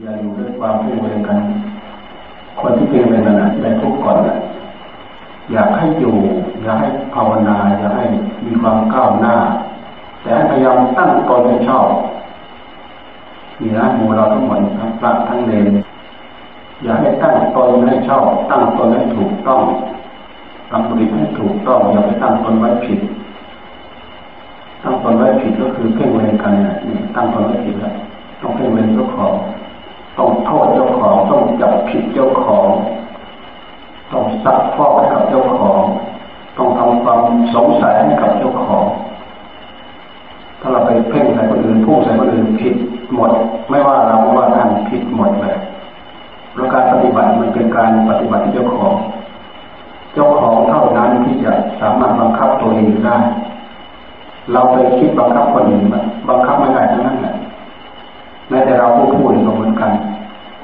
อย่าอยู่ด้วยความเพ่เวรกัน คนที่เพ่งเวรนั้นจะได้ทุกข์ก่อนนะอยากให้อยู่ อยากให้ภาวนา อยากให้มีความก้าวหน้า แต่พยายามตั้งตนให้ชอบมีนะหมู่เราทั้งหมดทั้งพระทั้งเลนอยากให้ตั้งตนให้ชอบ ตั้งตนให้ถูกต้องทำปฏิให้ถูกต้องอย่าไปตั้งตนไว้ผิด ตั้งตนไว้ผิดก็คือเพ่งเวรกันเนี่ยตั้งตนไว้ผิดแล้วต้องเพ่งเวรเจ้าของ ต้องโทษเจ้าของต้องจับผิดเจ้าของ ต้องซักฟอกให้กับเจ้าของ ต้องทำความสงสัยให้กับเจ้าของ ถ้าเราไปเพ่งใส่คนอื่นพูดใส่คนอื่นผิดหมด ไม่ว่าเราไม่ว่าท่านผิดหมดเลยเพราะการปฏิบัติมันเป็นการปฏิบัติเจ้าของ เจ้าของเท่านั้นที่จะสามารถบังคับตัวเองได้ เราไปคิดบังคับคนอื่นบังคับไม่ได้ทั้งนั้นแหละ แม้แต่เราพูดพูดก็เหมือนกัน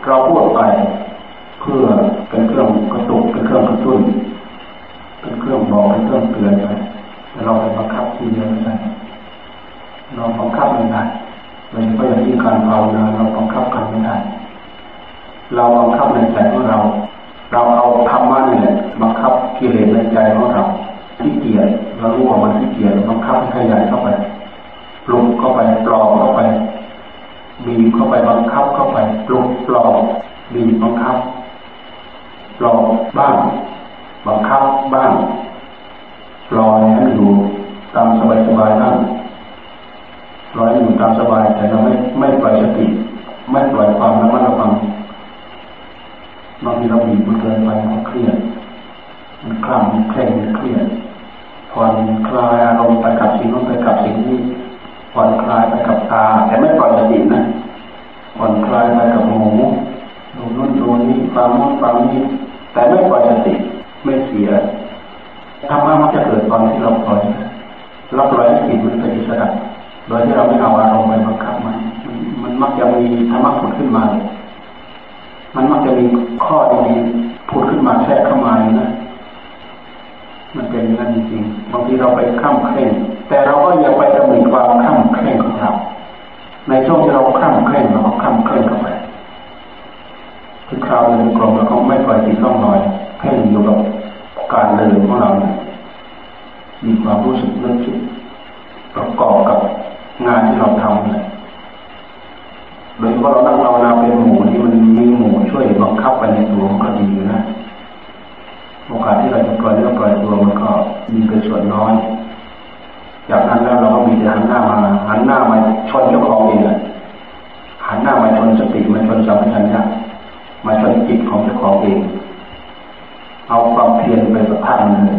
เราพูดไปเพื่อเป็นเครื่องกระตุกเป็นเครื่องกระตุ้น เป็นเครื่องบอกเป็นเครื่องเตือนไปแต่เราไปบังคับที่เยอะไม่ได้เราบังคับไม่ได้โดยเฉพาะอย่างที่การภาวนาเราบังคับกันไม่ได้ เราบังคับในใจของเรา เราเอาธรรมะนี่แหละบังคับกิเลสในใจของเราที่เกียจเรารู้ว่ามันที่เกียจบังคับให้ขยายเข้าไปปลุกเข้าไปปลอกเข้าไป บีบเข้าไปบังคับเข้าไปปลุกปลอกบีบบังคับปลอกบ้างบังคับบ้างปล่อยให้อยู่ตามสบายสบายบ้างปล่อยอยู่ตามสบายแต่เราไม่ไม่ปล่อยสติไม่ปล่อยความระมัดระวังบางทีเราบีบมันเกินไปมันเครียดมันคลั่งมันเคร่งมันเครียดผ่อนคลายอารมณ์ไปกับสิ่งนู้นไปกับสิ่งนี้ ผ่อนคลายไปกับตา แต่ไม่ปล่อยสตินะผ่อนคลายไปกับหูดูนู่นดูนี้ฟังนู่นฟังนี้แต่ไม่ปล่อยสติไม่เสียธรรมะมันจะเกิดตอนที่เราปล่อยเราปล่อยให้จิตมันเป็นอิสระโดยที่เราไม่เอาอารมณ์ไปบังคับมันมันมักจะมีธรรมะผุดขึ้นมา มันมักจะมีข้อดีผุดขึ้นมาแทรกเข้ามานะ มันเป็นอย่างนั้นจริงๆบางทีเราไปข้ามเคร่งแต่เราก็อย่าไปตำหนิความข้ามเคร่งของเราในช่วงที่เราข้ามเคร่งเราก็ข้ามเคร่งเข้าไปคือคราวเดินกลมแล้วก็ไม่ปล่อยจิตต้องลอยเพ่งอยู่กับการเดินของเราเนี่ยมีความรู้สึกเรื่องจิตประกอบกับงานที่เราทำเนี่ยโดยเฉพาะเรานั่งภาวนาเป็นหมู่ที่มันมีหมู่ช่วยบังคับไปในตัวมันก็ดีนะ โอกาสที่เราจะปล่อยเรื่องปล่อยตัวมันก็มีเป็นส่วนน้อย จากนั้นแล้วเราก็มีแต่หันหน้ามาหันหน้ามาชนเจ้าของเองหันหน้ามาชนสติมาชนสัมผัสัญญามาชนจิตของเจ้าของเอง เอาความเพียรไปประทับเลยเอ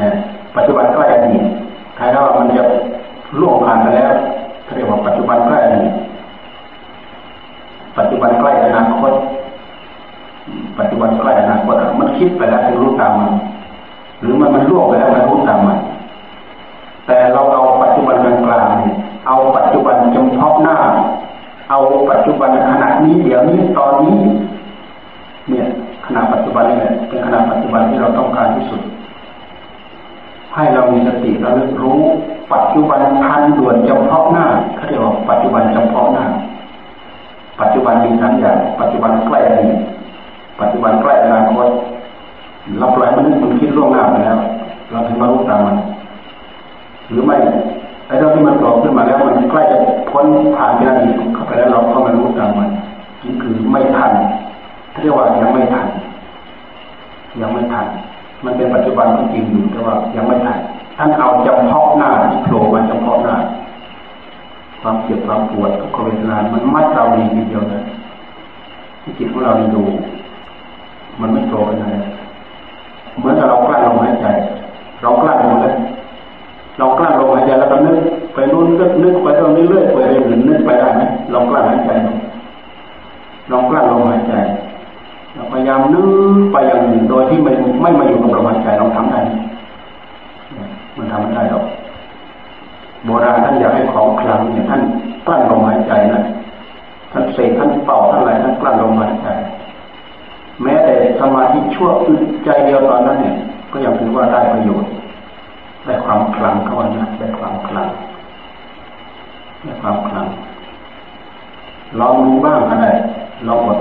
นะปัจจุบันใกล้อดีตใครว่ามันจะล่วงผ่านไปแล้วเรียกว่าปัจจุบันใกล้อดีตปัจจุบันใกล้อนาคต ปัจจุบันใกล้อนาคตมันคิดไปแล้วรู้ตามมัน หรือมันมันล่วงไปแล้วมันรู้ตามมัน แต่เราเอาปัจจุบันกลางๆเนี่ยเอาปัจจุบันเพาะหน้า เอาปัจจุบันขณะนี้เดี๋ยวนี้ตอนนี้ เนี่ยขณะปัจจุบันนี่แหละเป็นขณะปัจจุบันที่เราต้องการที่สุด ให้เรามีสติระลึกรู้ปัจจุบันทันด่วนจำเพาะหน้าเขาเรียกว่าปัจจุบันจำเพาะหน้า ปัจจุบันมีทั้งอย่างปัจจุบันใกล้อดีตปัจจุบันใกล้อนาคตเราปล่อยมันนึกมันคิดล่วงหน้าไปแล้วเราถึงมารู้ตามมันหรือไม่ไอ้เรื่องที่มันโผล่ขึ้นมาแล้วมันใกล้จะพ้นผ่านไปแล้วเข้าไปแล้วเราก็มารู้ตามมันนี่คือไม่ทันเรียกว่ายังไม่ทันยังไม่ทัน มันเป็นปัจจุบันที่จริงอยู่แต่ว่ายังไม่ทันท่านเอาจำเพาะหน้าที่โผล่มาจำเพาะหน้า ความเจ็บความปวดทุกขเวทนา มันมัดเราดีทีเดียวเลยที่จิตของเราดีดู มันไม่โผล่ไปไหนเหมือนกับเรากลั้นลมหายใจ เรากลั้นลมเลยเรากลั้นลมหายใจแล้วก็นึกไปนู้นนึกนึกไปตรงนี้เรื่อยไปเรื่อยนึกไปได้ไหมเรากลั้นหายใจลองกลั้นลมหายใจ พยายามนึกไปอย่างหนึ่งโดยที่ไม่ไม่มาอยู่กับลมหายใจเราทำได้มันทำไม่ได้หรอกโบราณท่านอยากให้ของคลังเนี่ยท่านกลั้นลมหายใจนะท่านเสกท่านเป่าท่านอะไรท่านกลั้นลมหายใจ แม้แต่สมาธิชั่วอึดใจเดียวตอนนั้นเนี่ย ก็ยังถือว่าได้ประโยชน์ได้ความคลังเข้ามานะได้ความคลังได้ความคลังลองดูบ้างอะไรลองอด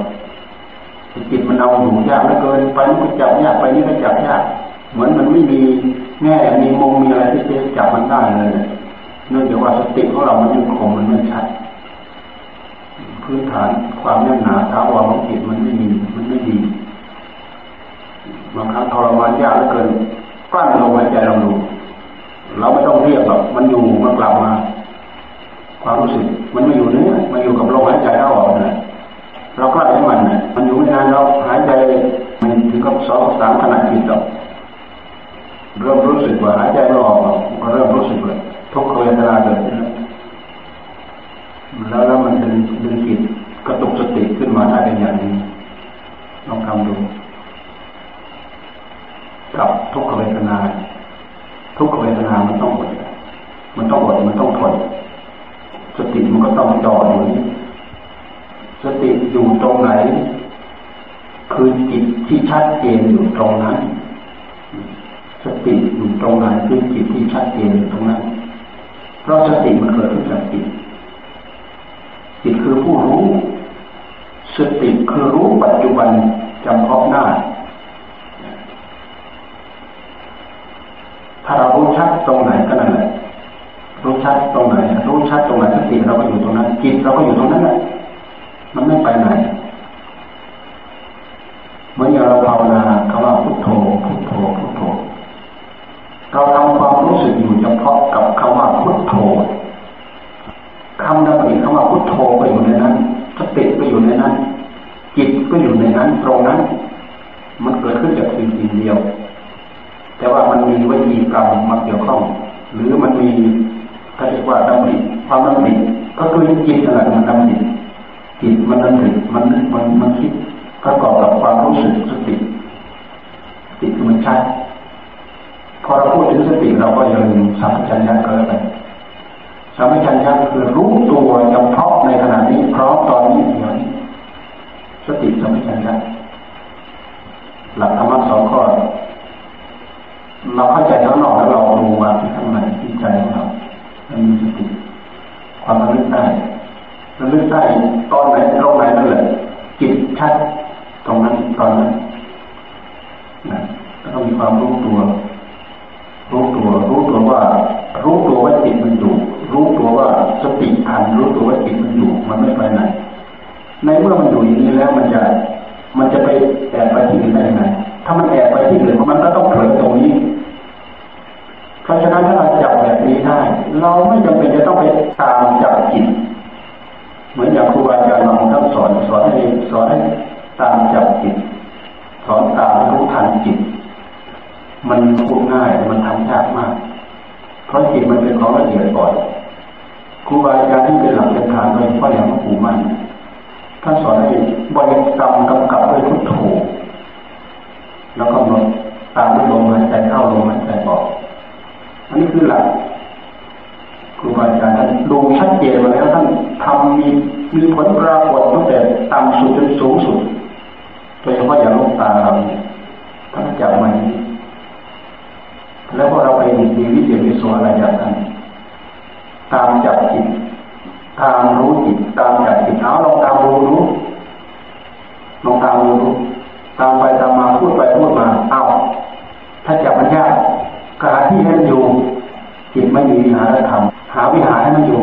จิตมันเอาอยู่ยากเหลือเกินไปนี่ก็จับยากไปนี่ก็จับยากเหมือนมันไม่มีแง่มีมุมมีอะไรที่จะจับมันได้เลยเนื่องจากว่าสติของเรามันยังคงมันไม่ชัดพื้นฐานความแน่นหนาท้าวรของจิตมันไม่มีมันไม่ดีบางครั้งทรมานยากเหลือเกินกลั้นลมหายใจเราดูเราไม่ต้องเรียกหรอกมันอยู่มันกลับมา ความรู้สึกมันไม่อยู่เนื้อมันอยู่กับลมหายใจเราออกนะ เรากลั้นให้มันนะมันอยู่ไม่นานเราหายใจมันถึงกับสองสามขนาดจิตเราเริ่มรู้สึกว่าหายใจไม่ออกก็เริ่มรู้สึกเลยทุกขเวทนาเกิดขึ้นแล้วแล้วมันดึงดึงจิตกระตุกสติขึ้นมาได้เป็นอย่างนี้ลองทำดูกับทุกขเวทนา ทุกขเวทนามันต้องอดมันต้องอดมันต้องทนสติมันก็ต้องจอดอยู่นี้ สติอยู่ตรงไหน คือจิตที่ชัดเจนอยู่ตรงนั้น สติอยู่ตรงไหนคือจิตที่ชัดเจนอยู่ตรงนั้น เพราะสติมันเกิดขึ้นจากจิตจิตคือผู้รู้ สติคือรู้ปัจจุบันจำเพาะหน้า ถ้าเรารู้ชัดตรงไหนก็นั่นแหละรู้ชัดตรงไหน รู้ชัดตรงไหนสติเราก็อยู่ตรงนั้น จิตเราก็อยู่ตรงนั้นแหละ มันไม่ไปไหนเมื่อเราภาวนาคำว่าพุทโธพุทโธพุทโธเราทำความรู้สึกอยู่เฉพาะกับคำว่าพุทโธคำนั้นอีกคำว่าพุทโธก็อยู่ในนั้นสติก็อยู่ในนั้น จิตก็อยู่ในนั้นตรงนั้น มันเกิดขึ้นจากสิ่งสิ่งเดียว แต่ว่ามันมีวิธีกรรมมาเกี่ยวข้อง หรือมันมีเขาเรียกว่าดำริความดำริก็คือจิตอะไรมันดำริ จิตมันดำริมันมันมันคิดประกอบกับความรู้สึกสติสติมันชัดพอเราพูดถึงสติเราก็อย่าลืมสัมปชัญญะก็แล้วกันสัมปชัญญะคือรู้ตัวเพาะในขณะนี้พร้อมตอนนี้เดี๋ยวนี้สติสัมปชัญญะหลักธรรมะสองข้อเราเข้าใจข้างนอกแล้วเราดูว่าที่ข้างในที่ใจของเรามันมีสติความระลึกได้ ระลึกได้ตอนไหนตรงไหนนั่นแหละจิตชัดตรงนั้นตอนนั้นนะต้องมีความรู้ตัว รู้ตัว รู้ตัวว่า รู้ตัวว่าจิตมันอยู่ รู้ตัวว่าสติทันรู้ตัวว่าจิตมันอยู่ มันไม่ไปไหน ในเมื่อมันอยู่อย่างนี้แล้วมันจะ มันจะไปแอบไปที่อื่นได้ยังไง ถ้ามันแอบไปที่อื่นมันก็ต้องเผลอตรงนี้ เพราะฉะนั้นถ้าเราจับแบบนี้ได้ เราไม่จำเป็นจะต้องไปตาม สอนให้ตามจับจิตสอนตามรู้ทันจิต มันพูดง่ายแต่มันทำยากมาก เพราะจิตมันเป็นของละเอียดก่อนครูบาอาจารย์ที่เป็นหลักเป็นฐานโดยเฉพาะอย่างหลวงปู่มั่นท่านสอนให้บริกรรมกำกับด้วยพุทโธแล้วก็นตามด้วยลมหายใจเข้าลมหายใจออก อันนี้คือหลัก รูบาอาจารย์ท่านดูชัดเจนมาแล้วท่านทำมีมีผลปรากฏตั้งแต่ต่ำสุดจนสูงสุดโดยเฉพาะอย่างลูกตาเราเนี่ยท่านจับมาแล้วพอเราไปมีวิเศษวิโสอะไรอย่างนั้นามรู้จิตตามจับจิตเอาลองตามรู้รู้ลองตามรู้รู้ตามไปตามมาพูดไปพูดมาเอาถ้าจับมันยากการที่ให้มันอยู่จิตไม่มีวิหารธรรม หาวิหารให้มันอยู่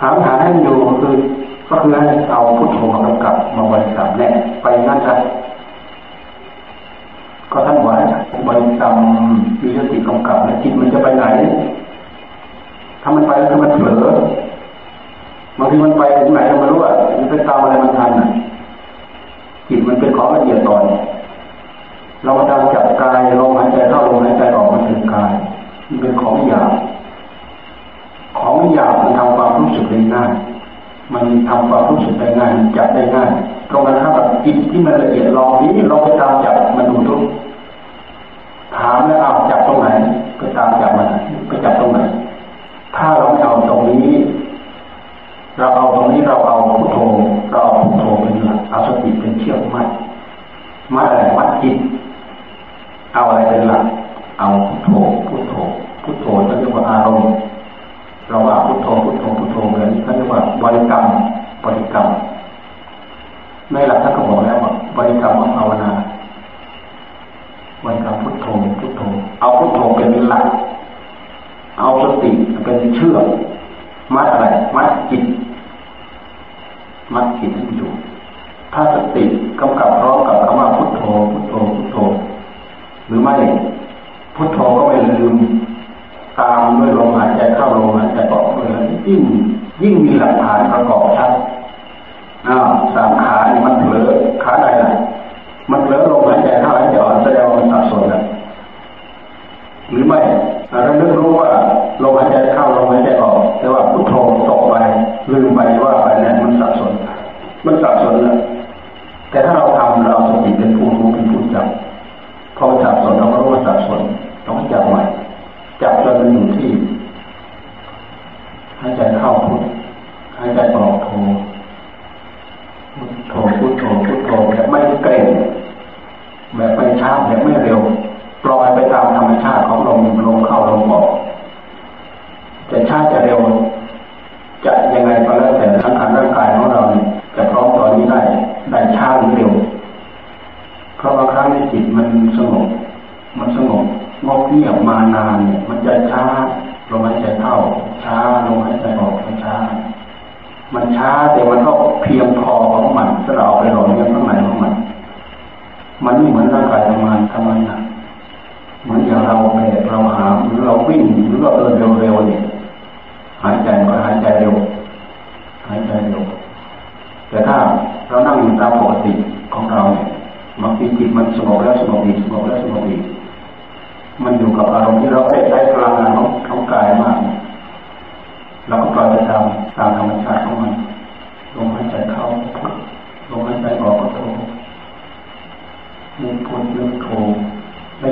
หาวิหารให้มันอยู่คือก็คือให้เอาพุทโธมากำกับมาบริกรรมแน่ไปนั่นจะก็ท่านว่าบริกรรมมีสติกำกับแล้วจิตมันจะไปไหน ถ้ามันไปแล้วมันเผลอบางทีมันไปถึงไหนเราไม่รู้อะมันไปตามอะไรมันทันอะจิตมันเป็นของละเอียดต่อนเราตามจับกายลมหายใจเข้าลมหายใจออกมันถึงกายมันเป็นของหยาบของหยาบมันทำความรู้สึก ได้ง่าย มันทำความรู้สึกได้ง่ายจับได้ง่ายตรงนั้นครับจิตที่มันละเอียดลองนี้เราไปตามจับมันดูทุกถามแล้วเอาจับตรงไหนก็ตามจับมัน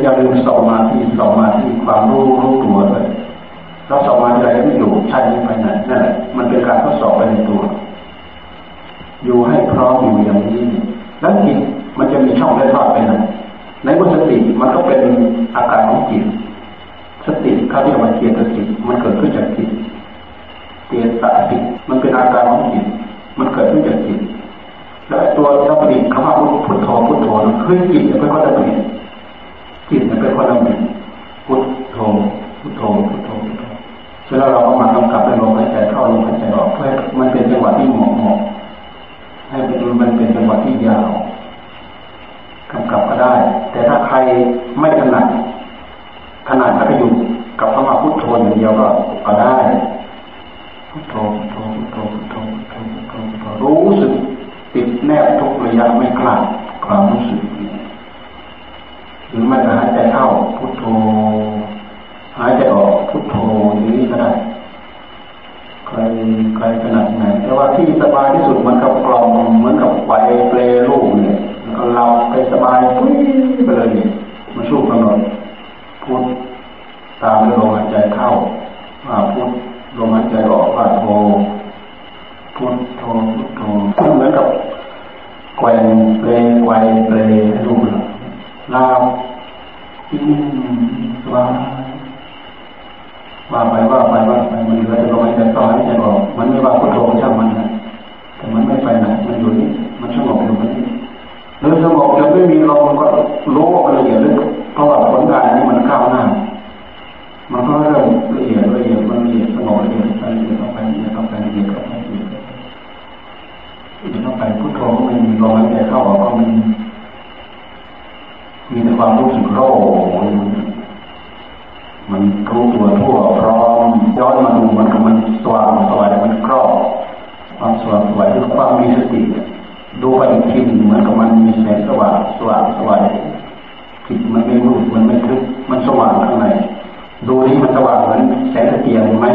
อย่าลืมสมาธิสมาธิความรู้รู้ตัวเลยเราสมาธิอะไรไม่อยู่ใช่ไม่ไปไหนนั่นแหละมันเป็นการทดสอบไปในตัว อยู่ให้พร้อมอยู่อย่างนี้ แล้วจิตมันจะมีช่องเล็ดลอดไปไหนในบุสติมันก็เป็นอาการของจิตสติเขาเรียกว่าเจตสิกมันเกิดขึ้นจากจิตเจตสิกมันเป็นอาการของจิตมันเกิดขึ้นจากจิตแล้วตัวเราผลิตคำว่าพุทโธพุทโธคือจิตเป็นคนละผลิต จิตเป็นคนละผลิตพุทโธพุทโธพุทโธพุทโธเสร็จแล้วเราก็มากำกับให้ลมหายใจเข้าลมหายใจออกเพื่อมันเป็นจังหวะที่เหมาะเหมาะให้มันเป็นจังหวะที่ยาวกำกับก็ได้ แต่ถ้าใครไม่ถนัดถนัดก็อยู่กับคำว่าพุทโธอย่างเดียวก็ก็ได้พุทโธพุทโธพุทโธพุทโธพุทโธพุทโธพุทโธรู้สึกติดแนบทุกระยะไม่คลาดความรู้สึก หรือไม่หายใจเข้าพุทโธหายใจออกพุทโธย่างนี้ก็ได้ใครใครถนัดไหนแต่ว่าที่สบายที่สุดมันกับกลองเหมือนกับไฟเปลลูกเนี่ยเราไปสบายปุ้ยไปเลยมาสู้กำหนดพูดตามลมหายใจเข้าว่าพูดลมหายใจออกว่าโทพูดโทพูดโท ว่าไปว่าไปว่าไปมันเหลือแต่ลมหายใจเข้าหายใจออกมันไม่ว่าพุทโธช่างมันนะแต่มันไม่ไปไหนมันอยู่นี่มันสงบอยู่มันนี่หรือสงบแล้วไม่มีลมก็รู้ว่าละเอียดลึกเพราะว่าผลงานนี้มันก้าวหน้ามันก็เริ่มละเอียดละเอียดมันละเอียดสงบละเอียดละเอียดเข้าไปละเอียดเข้าไปละเอียดเข้าไปละเอียดเข้าไปพุทโธก็ไม่มีลมหายใจเข้าออกก็ไม่มี มีแต่ความรู้สึกโล่มันรู้ตัวทั่วพร้อมย้อนมาดูมันกับมันสว่างสวยมันครอบความสว่างสวยคือความมีสติดูไปอีกทีเหมือนกับมันมีแสงสว่างสว่างสวยจิตมันไม่มืดมันไม่ทึบมันสว่างข้างในดูนี้มันสว่างเหมือนแสงตะเกียงไหม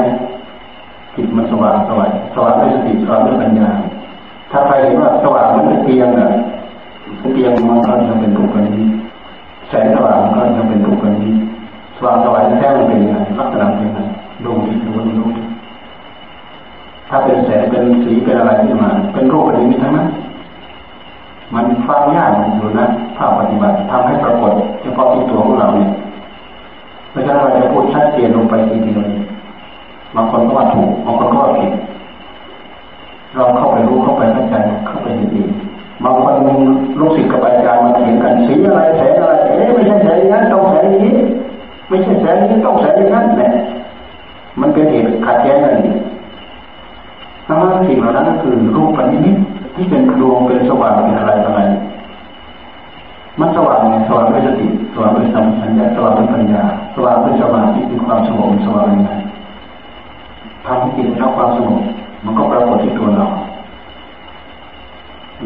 จิตมันสว่างสวยสว่างด้วยสติสว่างด้วยปัญญา ถ้าใครเห็นว่าสว่างเหมือนตะเกียงอะตะเกียงมันก็จะเป็นรูปนี้ แสงสว่างก็จะเป็นรูปนี้สว่างสวยแท้มันเป็นยังไงลักษณะเป็นยังไงดูที่ดูดูถ้าเป็นแสงเป็นสีเป็นอะไรขึ้นมา เป็นรูปแบบนี้ทั้งนั้นมันฟังยากอยู่นะภาพปฏิบัติทำให้ปรากฏเฉพาะที่ตัวของเราเนี่ยเพราะฉะนั้นเราจะพูดชัดเจนลงไปทีเดียวบางคนก็ว่าถูกบางคนก็ว่าผิดเราเข้าไปรู้เข้าไปเข้าใจเข้าไปเห็นเอง บางคนลูกศิษย์กับอาจารย์มาเถียงกันสีอะไรแสงอะไรเอ๊ะไม่ใช่แสงนั้นต้องแสงนี้ ไม่ใช่แสงนี้ต้องแสงนั้นแหละมันเป็นเหตุขัดแย้งกันทั้งนั้นสิ่งเหล่านั้นคือรูปปัญญิตที่เป็นดวงเป็นสว่างเป็นอะไรอะไรมันสว่างไงสว่างด้วยสติสว่างด้วยสัมผัสสว่างด้วยปัญญา สว่างด้วยสมาธิคือความสงบสว่างยังไงทำให้จิตได้รับความสงบมันก็ปรากฏที่ตัวเรา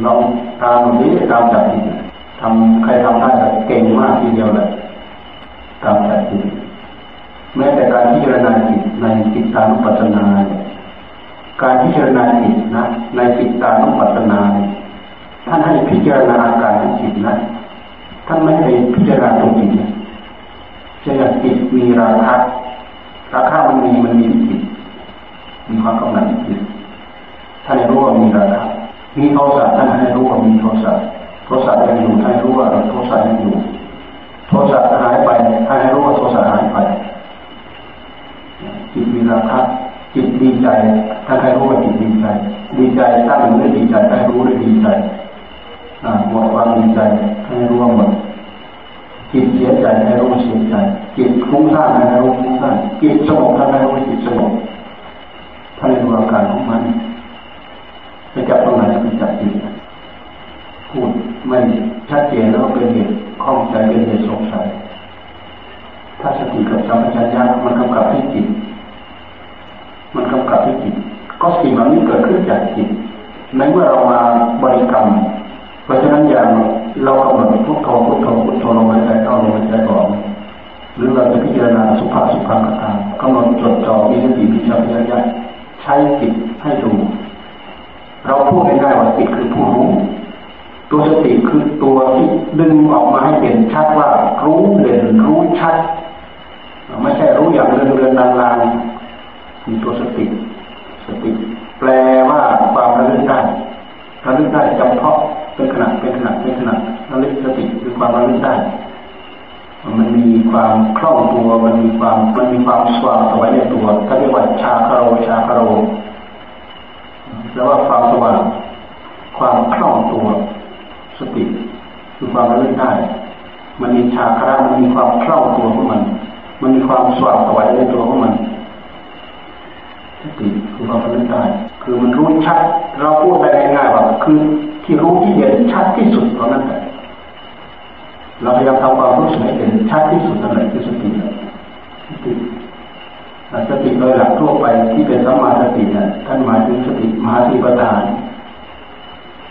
ลองตามนี้ตามจับจิตทำใครทำได้เก่งมากทีเดียวเลยตามจับจิตแม้แต่การพิจารณาจิตในจิตตานุปัสสนาการพิจารณาจิตนะ ในจิตตานุปัสสนาท่านให้พิจารณาอาการของจิตนะท่านไม่ให้พิจารณาตรงจิตเช่นจิตมีราคะราคะมันมีมันมีจิตมีความกำหนัดจิตท่านรู้ว่ามีราคะ มีโทสะท่านให้รู้ว่ามีโทสะโทสะยังอยู่ท่านรู้ว่าโทสะยังอยู่ โทสะหายไปท่านให้รู้ว่าโทสะหายไป จิตมีราคะจิตดีใจท่านให้รู้ว่าจิตดีใจ ดีใจตั้งอยู่ด้วยดีใจให้รู้ด้วยดีใจหมดความดีใจให้รู้ว่าหมดจิตเสียใจให้รู้เสียใจจิตฟุ้งซ่านให้รู้ฟุ้งซ่านจิตสงบท่านให้รู้ว่าจิตสงบท่านให้รู้อาการของมันารณาสุภาพสุภาพกามกำหนดจดจ่อมีสติมีสัมปชัญญะใช้จิตให้ดูเราพูดง่ายๆว่าจิตคือผู้รู้ ตัวสติคือตัวที่ดึงออกมาให้เห็นชัดว่ารู้เด่นรู้ชัด ไม่ใช่รู้อย่างเรือนเรือนลางๆมีตัวสติ สติ แปลว่าความระลึกได้ระลึกได้จำเพาะเป็นขนาดเป็นขนาดเป็นขนาดระลึกสติคือความระลึกได้ มันมี คล่องตัวมันมีความมันมีความสว่างสวยในตัวเขาเรียกว่าชาคารโรชาคารโรแล้วว่าความสว่างความคล่องตัวสติคือความระลึกได้ มันมีชาคระมันมีความคล่องตัวของมัน มันมีความสว่างสวยในตัวของมันสติคือความระลึกได้ คือมันรู้ชัด เราพูดได้ง่ายๆว่าคือที่รู้ที่เห็นชัดที่สุดเพราะนั้นแหละ เราพยายามทำความรู้สึกให้เห็นชัดที่สุดนั่นแหละคือสติสติสติโดยหลักทั่วไปที่เป็นสัมมาสติเนี่ยท่านหมายถึงสติมหาสติปัฏฐาน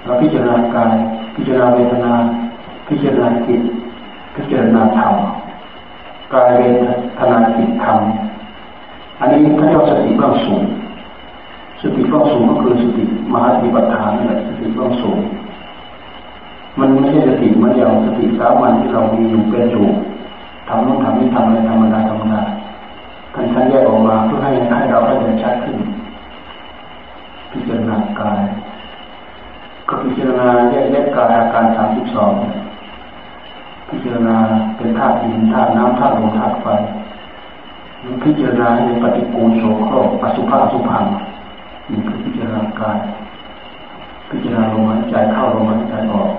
เราพิจารณากายพิจารณาเวทนา พิจารณาจิตพิจารณาธรรมกายเวทนาจิตธรรมอันนี้เขาเรียกสติเบื้องสูงสติเบื้องสูงก็คือสติมหาสติปัฏฐานนี่นแหละสติเบื้องสูง มันไม่ใช่สติมันอย่างสติสามัญที่เรามีอยู่เป็นอยู่ทำนู่นทำนี่ทำอะไรธรรมดาธรรมดาท่านท่านแยกออกมาเพื่อให้ให้เราได้เห็นชัดขึ้น พิจารณากาย ก็พิจารณาแยกแยกกายอาการสามสิบสองพิจารณาเป็นธาตุดินธาตุน้ำธาตุลมธาตุไฟพิจารณาในปฏิกูลโสโครกอสุภะอสุพังนี่คือพิจารณากาย พิจารณาลมหายใจเข้าลมหายใจออก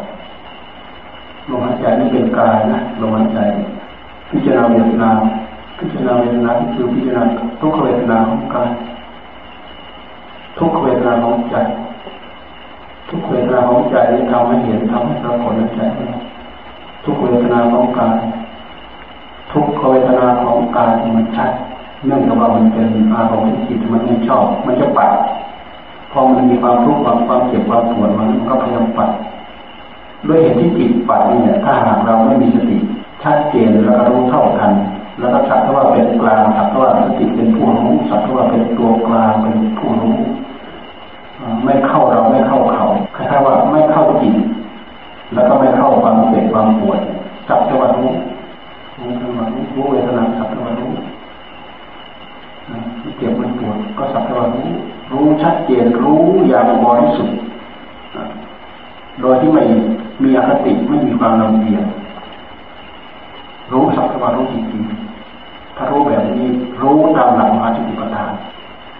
ลมหายใจนี่เป็นกายนะลมหายใจ พิจารณาเวทนาพิจารณาเวทนาคือพิจารณาทุกขเวทนาของกายทุกขเวทนาของใจ ทุกเวทนาของใจนี่ทำให้เห็นทำให้ปรากฏในใจทุกเวทนาของกายทุกขเวทนาของกายมันชัดเนื่องจากว่ามันเป็นอารมณ์ที่จิตมันไม่ชอบ มันจะปัดพอมันมีความทุกข์ความความเจ็บความปวดมันก็พยายามปัด ด้วยเหตุที่จิตปัดนี่เนี่ยถ้าหากเราไม่มีสติชัดเจนแล้วก็รู้เท่าทันแล้วก็สักว่าเป็นกลางสักว่าสติเป็นผู้รู้สักว่าเป็นตัวกลางเป็นผู้รู้ไม่เข้าเราไม่เข้าเขาคล้ายๆว่าไม่เข้าจิตแล้วก็ไม่เข้าความเจ็บความปวดสักว่ารู้รู้ทั้งวันรู้เวทนาสักว่ารู้เจ็บมันปวดก็สักว่ารู้รู้ชัดเจนรู้อย่างบริสุทธิ์โดยที่ไม่มีอคติไม่มีความลำเอียงรู้สักว่ารู้จริงๆถ้ารู้แบบนี้รู้ตามหลักมาจิตปัฏฐาน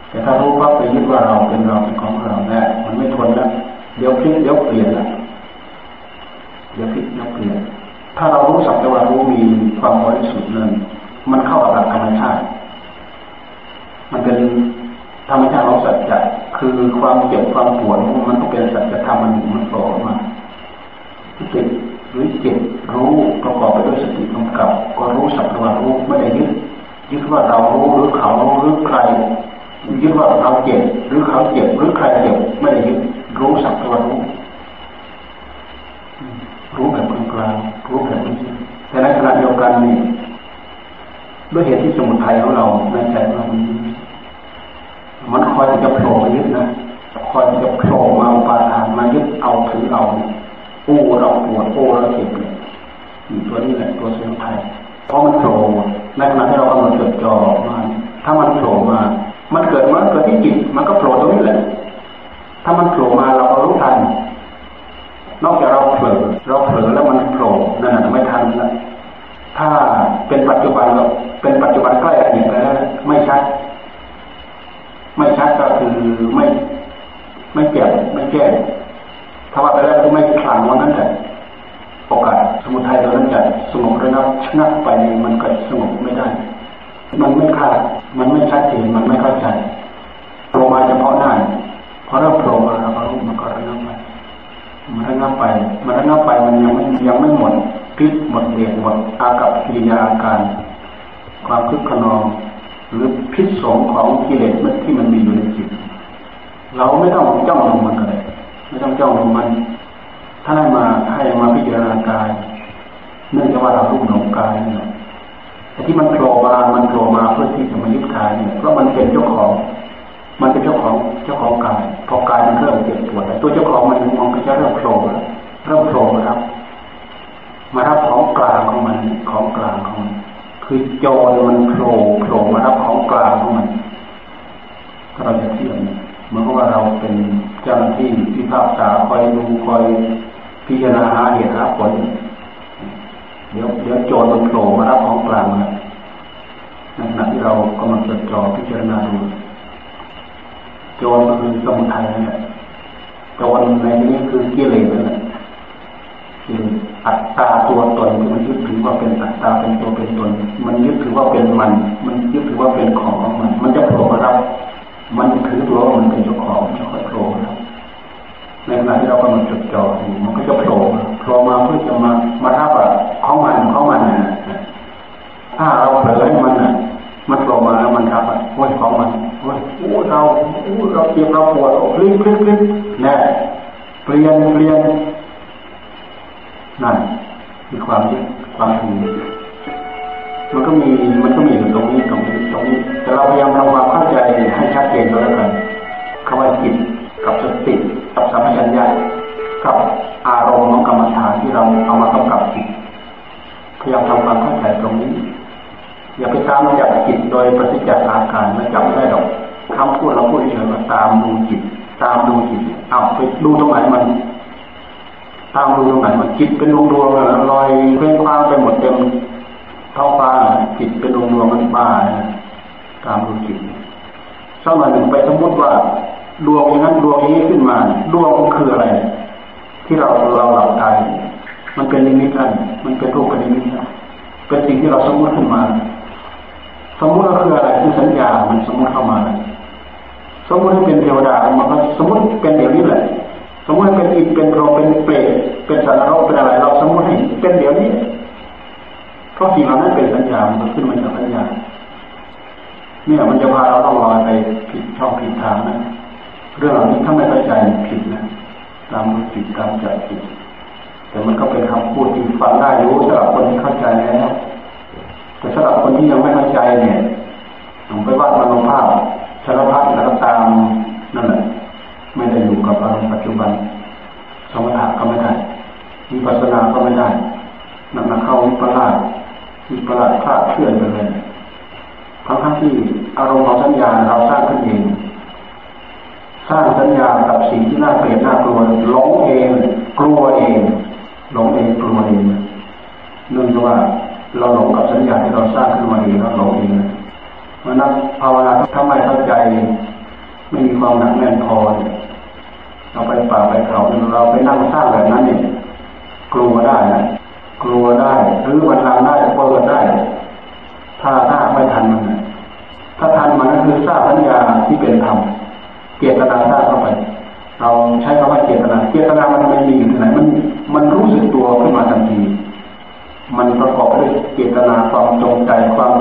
แต่ถ้ารู้ว่าไปยึดว่าเราเป็นเราเป็นของเราแน่มันไม่ทนแล้วเดี๋ยวพลิกเดี๋ยวเปลี่ยนละเดี๋ยวพลิกเดี๋ยวเปลี่ยน ถ้าเรารู้สักว่ารู้มีความบริสุทธิ์นั้นมันเข้ากับหลักธรรมชาติ มันเป็นธรรมชาติของสัจจะคือความเจ็บความปวดมันก็เป็นสัจธรรมมันหนึ่งมันโผล่มาจิตหรือจิตรู้ประกอบไปด้วยสติกำกับ ก็รู้สักว่ารู้ไม่ได้ยึดยึดว่าเรารู้หรือเขารู้หรือใครยึดว่าเราเจ็บหรือเขาเจ็บหรือใครเจ็บไม่ได้ยึดรู้สักว่ารู้รู้แบบกลางๆรู้แบบนี้แต่ในขณะเดียวกันนี่ด้วยเหตุที่สมุทัยของเราในใจเรามันคอยจะโผล่มายึดนะคอยจะโผล่มาปาทานมายึดเอาถือเอาอู้เราปวดอู้เราเจ็บเนี่ยตัวนี้แหละตัวสมุทัยเพราะมันโผล่ในขณะที่เรากำลังจดจ่อมาถ้ามันโผล่มา มันเกิดมาเกิดที่จิต มันก็โผล่ตรงนี้แหละ ถ้ามันโผล่มาเราก็รู้ทัน นอกจากเราเผลอเราเผลอแล้วมันโผล่นั่นแหละไม่ทันแล้วถ้าเป็นปัจจุบันเราเป็นปัจจุบันใกล้อดีตแล้วไม่ชัด ไม่ชัดก็คือไม่ไม่แก่ไม่แก้ถ้าว่าไปแล้วก็ไม่คลางวันนั้นแหละโอกาสสมุทัยเรานั้นจะสงบระงับชนะไปมันก็สงบไม่ได้ มันไม่คาดมันไม่ชัดเจนมันไม่เข้าใจโผล่มาเฉพาะหน้าพอเราโผล่มาเราก็รู้มันก็ระงับไปมันระงับไปมันระงับไปมันยังไม่ยังไม่หมดพิษหมดเดชหมดอากับกิริยาอาการ ความคึกขนอง หรือพิษสงของกิเลสที่มันมีอยู่ในจิต เราไม่ต้องจ้องลงมันเลยไม่ต้องจ้องลงมัน ถ้าให้มาให้มาพิจารณากาย เนื่องจากว่าเรารูปหลงกายนี่แหละแต่ ที่มันโผล่มา มันโผล่มาเพื่อที่จะมายึดกายเนี่ยเพราะมันเป็นเจ้าของ มันเป็นเจ้าของเจ้าของกาย พอกายมันเริ่มเจ็บปวดตัวเจ้าของมันมันก็จะเริ่มโผล่เริ่มโผล่ครับ มารับของกลางของมันของกลางของมันคือโจรมันโผล่โผล่มารับของกลางของมันถ้าเราจะเทียบเหมือนกับว่าเราเป็นเจ้าหน้าที่พิพากษาคอยดูคอยพิจารณาหาเหตุหาผล เดี๋ยวเดี๋ยวโจรมันโผล่มารับของกลางนะในขณะที่เรากำลังจดจ่อพิจารณาดูโจรก็คือสมุทัยนั่นแหละโจรในนี้คือกิเลสนั่นแหละคืออัตตาตัวตนที่มันยึดถือว่าเป็นอัตตาเป็นตัวเป็นตน มันยึดถือว่าเป็นมัน มันยึดถือว่าเป็นของของมัน มันจะโผล่มารับมันถือตัวมันเป็นเจ้าของจะค่อยโผล่ ในขณะที่เรากำลังจดจ่ออยู่มันก็จะโผล่โผล่มาเพื่อจะมามาทับอะของมันของมันน่ะถ้าเราเผลอให้มันน่ะมันโผล่มาแล้วมันทับอะโอ้ยของมันโอ้ยโอ้เราโอ้เราเจ็บเราปวดคลิกคลิกคลิกแน่เปลี่ยนเปลี่ยนนั่นคือความยึดความถือมันก็มีมันก็มีอยู่ตรงนี้ตรงนี้ตรงนี้แต่เราพยายามทำความเข้าใจให้ชัดเจนก็แล้วกันคำว่าจิต กับสติกับสัมผัสัญญากับอารมณ์ของกรรมฐานที่เราเอามากำกับจิตพยายามทำความเข้าใจตรงนี้ อย่าไปตามจับจิตโดยปฏิจจสอาการไม่จับไม่ได้หรอกคำพูดเราพูดเฉยมาตามดูจิต ตามดูจิตเอาไปดูตรงไหนมัน ตามดูตรงไหนมันจิตเป็นดวงดวงลอยเคว้งคว้างไปหมดเต็มท้องฟ้าจิตเป็นดวงดวงมันบ้าตามรู้จิตสักวันหนึ่งไปสมมติว่า ดวงอย่างนั้นดวงนี้ขึ้นมา ดวงคืออะไร ที่เราเราหลับตามันเป็นนิมิตอันมันเป็นรูปเป็นนิมิตเป็นสิ่งที่เราสมมติขึ้นมา สมมติก็คืออะไรคือสัญญา มันสมมติเข้ามา สมมติเป็นเทวดา มันก็สมมติเป็นเดี๋ยวนี้แหละ สมมติเป็นอินเป็นโรเป็นเปรตเป็นสัตว์นรกเป็นอะไร เราสมมติให้เป็นเดี๋ยวนี้ เพราะสิ่งเหล่านั้นเป็นสัญญา มันขึ้นมาจากสัญญาเนี่ยมันจะพาเราต้องลอยไปผิดช่องผิดทางนะ เรื่องเหล่านี้ถ้าไม่เข้าใจผิดนะตามรู้จิตตามใจจิตแต่มันก็เป็นคำพูดที่ฟังได้รู้สำหรับคนที่เข้าใจแล้วแต่สำหรับคนที่ยังไม่เข้าใจเนี่ยผมไปวาดมโนภาพสารพัดแล้วก็ตามนั่นแหละไม่ได้อยู่กับอารมณ์ปัจจุบัน สมถะก็ไม่ได้มีปัสนาก็ไม่ได้นักเข้าวิปลาสวิปลาสคลาดเคลื่อนไปเลยทั้งทั้งที่อารมณ์ของสัญญาเราสร้างขึ้นเอง สร้างสัญญากับสิ่งที่น่าเกลียดน่ากลัวหลงเองกลัวเองหลงเองกลัวเองเนื่องจากว่าเราหลงกับสัญญาที่เราสร้างขึ้นมาเองเราหลงเองเพราะนั้นภาวนาถ้าไมเข้าใจ ไม่มีความหนักแน่นพอเราไปป่าไปเขาเราไปนั่งสร้างแบบนั้นเนี่ยกลัวได้นะกลัวได้หรือวันลังได้เปิดได้ ถ้าถ้าไม่ทันมันถ้าทันมันก็คือสร้างสัญญาที่เป็นธรรม เจตนาสร้างเข้าไปเราใช้คำว่าเจตนา เจตนามันไม่มีอยู่ที่ไหนมันมันรู้สึกตัวขึ้นมาทันที มันประกอบด้วยเจตนาความจงใจความ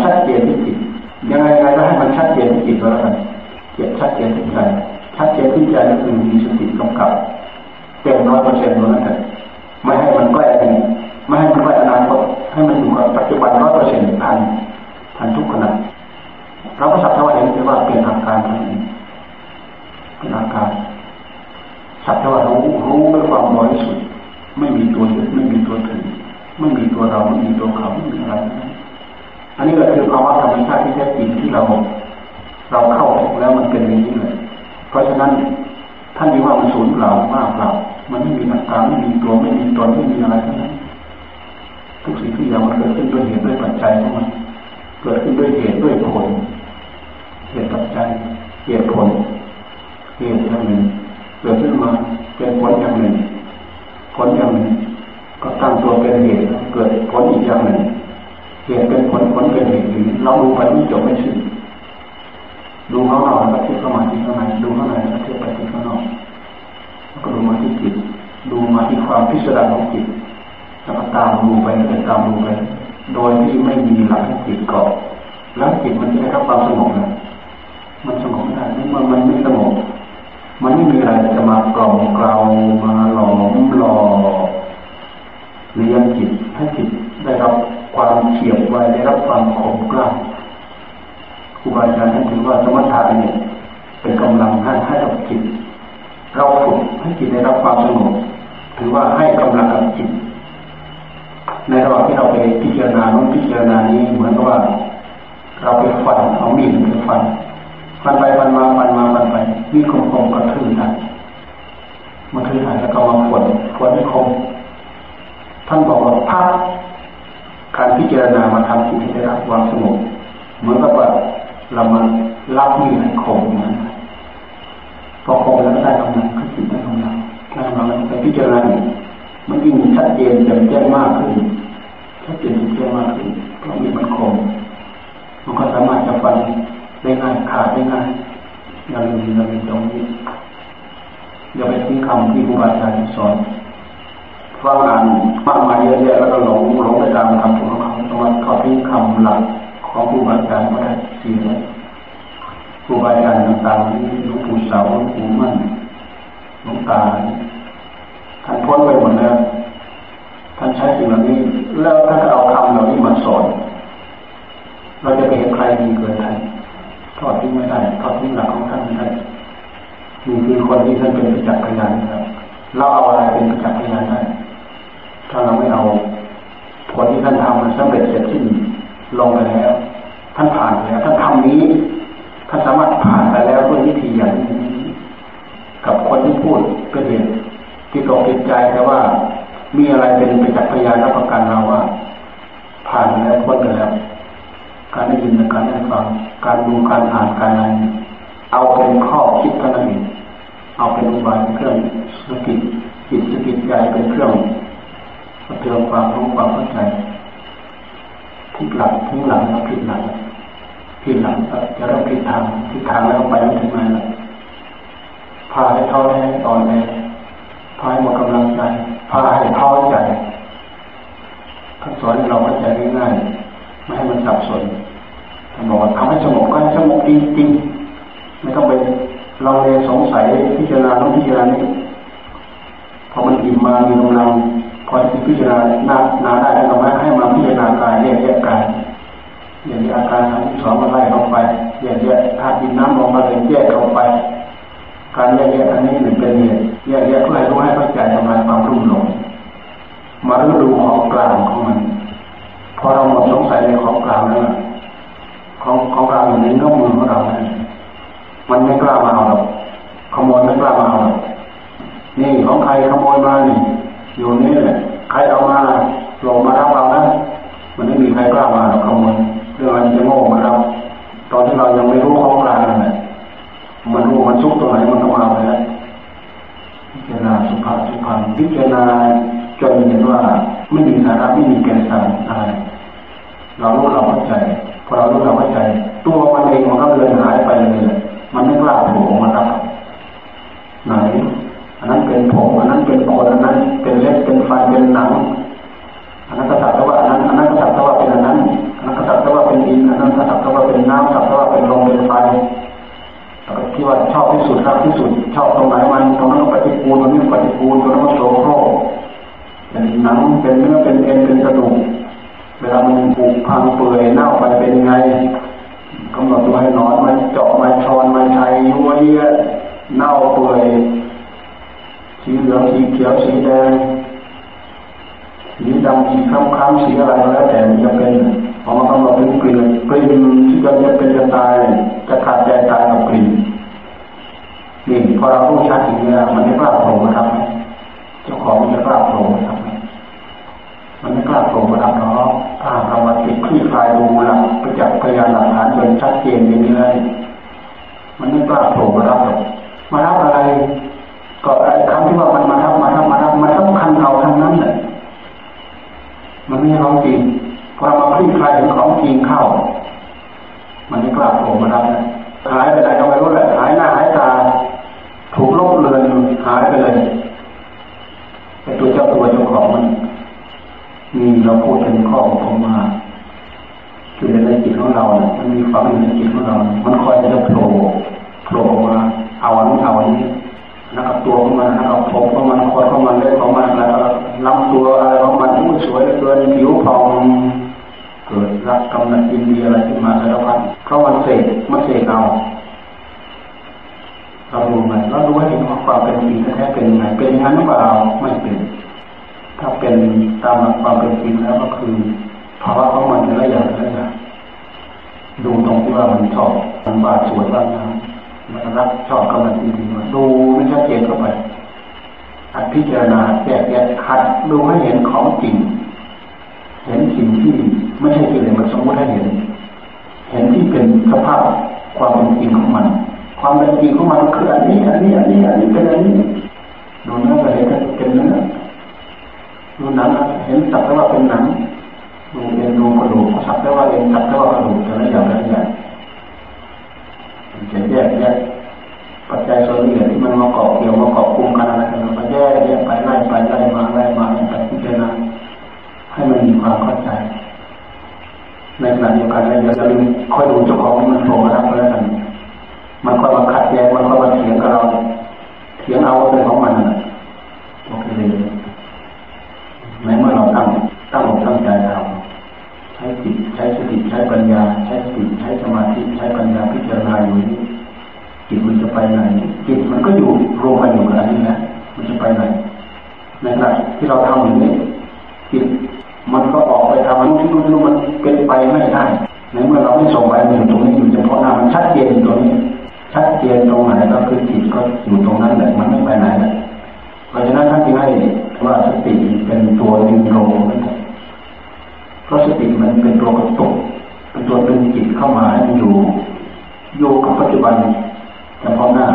รับความคมกล้าครูบาอาจารย์ท่านถือว่าสมถะเนี่ยเป็นกำลังให้ให้กับจิต เราฝึกให้จิตได้รับความสงบถือว่าให้กำลังกับจิต ในระหว่างที่เราไปพิจารณาโน้นพิจารณานี้เหมือนกับว่า เราไปฟันเอามีดไปฟันฟันไปฟันมาฟันมาฟันไปมีคมคมกระทืบได้มาทืบได้แล้วก็มาฝนฝนคมท่านบอกว่าพัก การพิจารณามาทำจิตให้ได้รับความสงบเหมือนกับว่าเรามารับมีดให้คมนะพอคมแล้วได้กำลังก็จิตได้กำลังได้กำลังไปพิจารณามันยิ่งชัดเจนแจ่มแจ้งมากขึ้นชัดเจนแจ่มแจ้งมากขึ้นเพราะมีมันคมมันก็สามารถจะฟันได้ง่ายขาดได้ง่ายอย่าลืมอย่าลืมตรงนี้อย่าไปทิ้งคำที่ครูบาอาจารย์สอน ฟังอ่านมากมายเยอะแยะแล้วก็หลงหลงไปตามคำพูดของเขาต้องมาเขาทิ้งคำหลักของครูบาอาจารย์ไม่ได้เสียครูบาอาจารย์ต่างๆที่หลวงปู่เสาหลวงปู่มั่นหลวงตาท่านพ้นไปหมดแล้วท่านใช้สิ่งเหล่านี้ แล้วท่านก็เอาคำเหล่านี้มาสอนเราจะไปเห็นใครดีเกินท่านทอดทิ้งไม่ได้ทอดทิ้งหลักของท่านไม่ได้นี่คือคนที่ท่านเป็นประจักษ์พยานครับเราเอาอะไรเป็นประจักษ์พยานได้ ถ้าเราไม่เอาผลที่ท่านทำมันสำเร็จเสร็จสิ้นลงไปแล้ว ท่านผ่านแล้วท่านทำนี้ท่านสามารถผ่านไปแล้วด้วยวิธีอย่างนี้กับคนที่พูดเป็นเหตุที่ตกติดใจแต่ว่ามีอะไรเป็นประจักษ์พยานรับประกันเราว่า ผ่านแล้วพ้นไปแล้ว การได้ยินการได้ฟังการดูการอ่านการอะไรเอาเป็นข้อคิดเท่านั้นเองเอาเป็นอุบายเครื่องสกิดจิตสกิดใจเป็นเครื่อง เตือนความรู้ความเข้าใจทิศหลังทิ้งหลังแล้วผิดหลังผิดหลังจะเริ่มผิดทางผิดทางแล้วไปไม่ถึงไหนแล้วพาให้ท้อแท้ตอนแรกพาให้หมดกำลังใจพาให้ท้อใจท่านสอนให้เราเข้าใจง่ายๆไม่ให้มันสับสนท่านบอกว่าทำให้สงบก็ให้สงบจริงๆไม่ต้องไปเราเลยสงสัยพิจารณาต้องพิจารณานี้พอมันอิ่มมามีกำลัง อที่พิจารณาหนาได้แล้วเราให้มาพิจารณากายแยกแยกกายอย่างนี้อาการทางที่สองมาไล่เข้าไปแยกแยกธาตุดินน้ำลงมาเลยแยกเข้าไป การแยกแยกอันนี้หนึ่งเป็นเหตุแยกแยกเพื่อให้รู้ให้เข้าใจทำลายความรุ่มหลงมาดูดูของกลางของมันพอเราหมดสงสัยในของกลางแล้วของของกลางอยู่ในน้ำมือของเรามันไม่กล้ามาเอาหรอกขโมยไม่กล้ามาเอาหรอกนี่ของใครขโมยมานี่ อยู่นี่แหละใครเอามาลงมารับเรานะมันไม่มีใครกล้ามาหรอกขโมยเรื่องอะไรจะโง่มาเราตอนที่เรายังไม่รู้ของกลางนั่นแหละมันรู้มันซุกตัวไหนมันก็มาไปแล้วพิจารณาสุภาพสุพรรณพิจารณาจนเห็นว่าไม่มีสาระไม่มีแก่นสารอะไรเรารู้เราเข้าใจพอเรารู้เราเข้าใจ ตัวมันเองมันก็เลยหายไปเลยมันไม่กล้าโผล่มารับไหน อันนั้นเป็นผมอันนั้นเป็นคนอันนั้นเป็นเล็บเป็นฟันเป็นหนังอันนั้นก็สักแต่ว่าอันนั้นอันนั้นก็สักแต่ว่าเป็นอันนั้นอันนั้นก็สักแต่ว่าเป็นดินอันนั้นก็สักแต่ว่าเป็นน้ำสักแต่ว่าเป็นลมเป็นไฟแล้วก็คิดว่าชอบที่สุดรักที่สุดชอบตรงไหนมันตรงนั้นก็ปฏิปูลตรงนี้ปฏิปูลตรงนั้นก็โสโครเป็นหนังเป็นเนื้อเป็นเอ็นเป็นกระดูกเวลามันผุพังเปื่อยเน่าไปเป็นไงกำหนดตัวให้นอนมาเจาะมาชอนมาชัยยัวเยียเน่าเปื่อย สีเหลืองสีเขียวสีแดงสีดำสีค้ำคล้ำสีอะไรก็แล้วแต่มันจะเป็นพอมากำหนดถึงกลิ่นกลิ่นที่จะเป็นจะตายจะขาดใจตายกับกลิ่นนี่พอเรารู้ชัดอย่างนี้มันไม่กล้าโผล่มาทำไหมเจ้าของมันจะกล้าโผล่มาทำไหมมันไม่กล้าโผล่มาทำเพราะถ้าเรามาติดคลี่คลายดูหลักประจักษ์พยานหลักฐานจนชัดเจนอย่างนี้เลยมันไม่กล้าโผล่มารับหรอกมารับอะไร ก็ไอ้คำที่ว่ามันมาทำมาทำมาทำมันสำคัญเอาทั้งนั้นเลยมันไม่ใช่ของจริงพอมาคลี่คลายถึงของจริงเข้า มันไม่กล้าโผล่มารับหายไปไหนก็ไม่รู้แหละหายหน้าหายตา ถูกลบเลือนหายไปเลยไอ้ตัวเจ้าตัวเจ้าของมันมีเราพูดถึงข้อของมาคือในจิตของเราเนี่ยมันมีฝังอยู่ในจิตของเรา มันคอยจะโผล่โผล่มาเอาอันนู้นเอาอันนี้ นะครับตัวของมันนะครับผมของมันคอของมันเล็บของมันแล้วก็ลำตัวอะไรของมันอู้สวยเกินผิวพองเกิดรักกำนัดอินเดียอะไรขึ้นมาสารพัดเพราะมันเสกมันเสกเอาเราดูมันเราดูให้เห็นว่าความเป็นจริงแท้เป็นยังไงเป็นอย่างนั้นหรือเปล่าไม่เป็นถ้าเป็นตามความเป็นจริงแล้วก็คือภาวะของมันเป็นระยะระยะดูตรงที่ว่ามันชอบมันบาดสวยบ้างนะ มันรักชอบกำลังจริงๆดูไม่ชัดเจนเข้าไปอัดพิจารณาแยกแยะคัดดูให้เห็นของจริง เห็นสิ่งที่ไม่ใช่กิเลสมันสมมติให้เห็น เห็นที่เป็นสภาพความเป็นจริงของมัน ความเป็นจริงของมันคืออันนี้ อันนี้ อันนี้ อันนี้เป็นอันนี้ดูเนื้อก็เห็นเป็นเนื้อดูหนังเห็นสักแต่ว่าเป็นหนังดูเอ็นดูกระดูกสักแต่ว่าเอ็นสักแต่ว่ากระดูกแต่ละอย่างละอย่าง จะแยกแยกปัจจัยส่วนละเอียดที่มันมาเกาะเกี่ยวมาเกาะกลุ่มกันอะไรกันมาแยกแยกไปไล่ไปไล่มาไล่มาไปพิจารณาให้มันมีความเข้าใจในขณะเดียวกันเราจะลืมค่อยดูเจ้าของมันโผล่มารับแล้วกันมันค่อยมาขัดแย้งมันค่อยมาเถียงกับเราเถียงเอาเป็นของมันโอเคเลยแม้เมื่อเราตั้งตั้งอกตั้งใจเราใช้จิต ใช้สติใช้ปัญญา ใช้สติใช้สมาธิใช้ปัญญาพิจารณาอยู่นี้จิตมันจะไปไหนจิตมันก็อยู่รวมกันอยู่กับอันนี้นะมันจะไปไหนในขณะที่เราทำอย่างนี้จิตมันก็ออกไปทำมันที่นู่นที่นู่นมันเป็นไปไม่ได้ในเมื่อเราไม่ส่งไปมันอยู่ตรงนี้อยู่เฉพาะหน้ามันชัดเจนตรงนี้ ชัดเจนตรงไหนก็คือจิตก็อยู่ตรงนั้นแหละมันไม่ไปไหนเพราะฉะนั้นท่านจึงให้ว่าสติเป็นตัวดึงลงนั่น เพราะสติมันเป็นตัวกระตุกเป็นตัวดึงจิตเข้ามาให้อยู่ อยู่กับปัจจุบันเฉพาะหน้า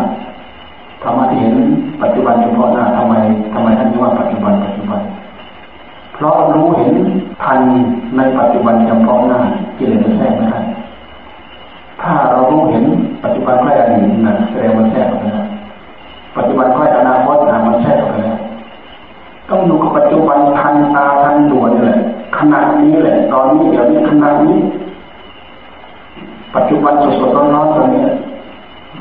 ธรรมะที่เห็นปัจจุบันเฉพาะหน้าทำไมทำไมท่านเรียกว่าปัจจุบันปัจจุบัน เพราะรู้เห็นทันในปัจจุบันเฉพาะหน้ากิเลสมันแทรกไม่ได้ถ้าเรารู้เห็นปัจจุบันใกล้อดีตนะแสดงมันแทรกไปแล้วปัจจุบันใกล้อนาคตนะมันแทรกไปแล้วต้องอยู่กับปัจจุบันทันตาทันด่วนเลย ขณะนี้แหละ ตอนนี้เดี๋ยวนี้ขณะนี้ ปัจจุบันสดๆร้อนๆตรงนี้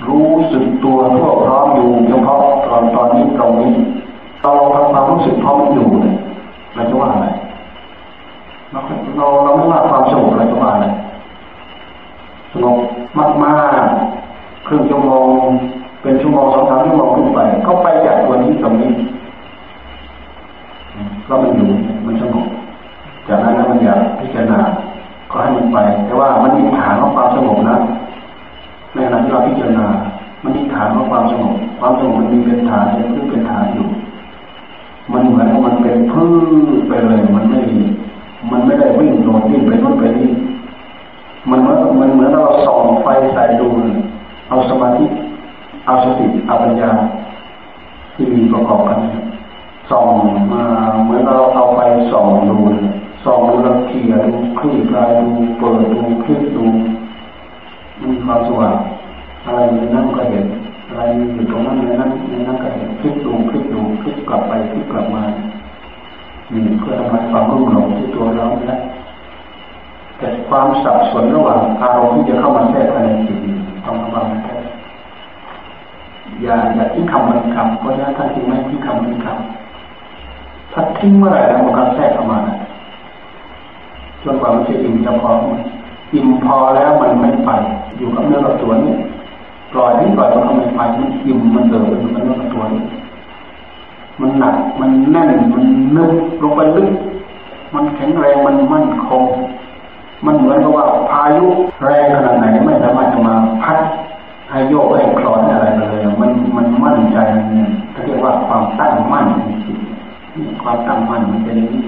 รู้สึกตัวทั่วพร้อมอยู่เฉพาะตอนตอนนี้ตรงนี้เราทำความรู้สึกพร้อมอยู่เนี่ยเราจะว่าอะไรเราเราเราไม่ว่าความสงบเราจะว่าอะไรสงบมากมากครึ่งชั่วโมงเป็นชั่วโมงสองสามชั่วโมง ทิ้งเมื่อไหร่แล้วมันก็แทรกเข้ามาจนกว่ามันจะอิ่มจะพออิ่มพอแล้วมันไม่ไปอยู่กับเนื้อกับตัวนี้ปล่อยให้ปล่อยมันไม่ไปมันอิ่มมันเดินอยู่กับเนื้อกับตัวนี้มันหนักมันแน่นมันนึกลงไปลึกมันแข็งแรงมันมั่นคง มันเหมือนกับว่าพายุแรงขนาดไหนไม่สามารถจะมาพัดให้โยกให้คลอนอะไรเลย มันมันมั่นใจเนี่ยเขาเรียกว่าความตั้งมั่น ความตั้งมั่นมันเป็นอย่างนี้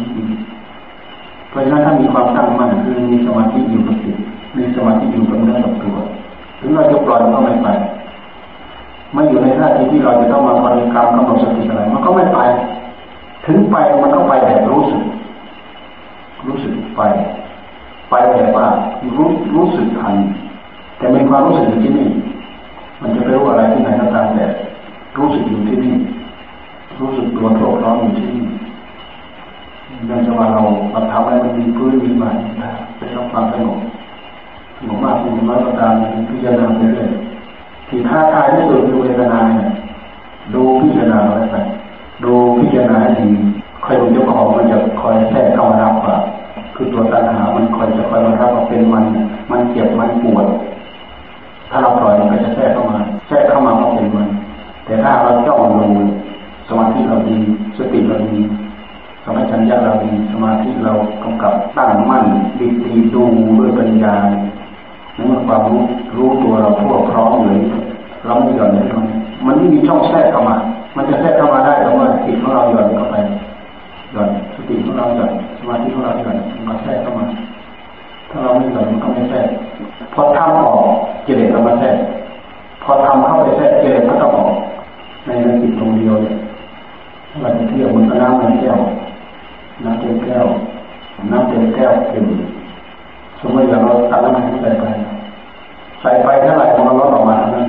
เพราะฉะนั้นถ้ามีความตั้งมั่นคือมีสมาธิอยู่กับจิตมีสมาธิอยู่กับเนื้อกับตัวถึงเราจะปล่อยมันก็ไม่ไปไม่อยู่ในหน้าที่ที่เราจะต้องมาบริกรรมกำหนดสติอะไรมันก็ไม่ไป ถึงไปมันก็ไปแบบรู้สึก รู้สึกไป ไปแบบว่ารู้รู้สึกทัน แต่มีความรู้สึกอยู่ที่นี่ มันจะไปรู้อะไรที่ไหนก็ตามแต่รู้สึกอยู่ที่นี่ รู้สึกตัวโกรธร้อนอยู่ที่นี่นั่นจะว่าเราเราทำอะไรมันมีพื้นมีมันเป็นต้องความสงบสงบมากสงบน้อยก็ตามพิจารณาไปเรื่อยที่ท้าทายที่สุดคือเวทนาเนี่ยดูพิจารณาไว้ไปดูพิจารณาดีครดูเจ้าของมันจะคอยแทรกเข้ามารับว่าคือตัวตัณหา มันคอยจะคอยมารับว่าเป็นมัน มันเจ็บมันปวด ถ้าเราปล่อยมันก็จะแทรกเข้ามา แทรกเข้ามาก็เป็นมัน แต่ถ้าเราจ้องดู สมาธิเราดีสติเราดีสมัชัญญาเราดีสมาธิเรากำกับตั้งมั่นดีดีดูด้วยปัญญานั่นมันความรู้รู้ตัวเราทั่วพร้อมเลยเราไม่หย่อนเลยมันไม่มีช่องแทรกเข้ามา มันจะแทรกเข้ามาได้แต่ว่าจิตของเราหย่อนเข้าไปหย่อนสติของเราหย่อนสมาธิของเราหย่อนมาแทรกเข้ามา ถ้าเราไม่หย่อนมันก็ไม่แทรกพอทำออกกิเลสเรามาแทรกพอทำเข้าไปแทรกกิเลสก็ต้องออกในจิตตรงเดียวเนี่ยเราจะเที่ยวมันก็น้ำในแก้วน้ำเต็มแก้วน้ำเต็มแก้วเต็มสมมติอย่างเราตัดน้ำมันใส่ไปใส่ไปเท่าไหร่มันก็ลดออกมาเท่านั้น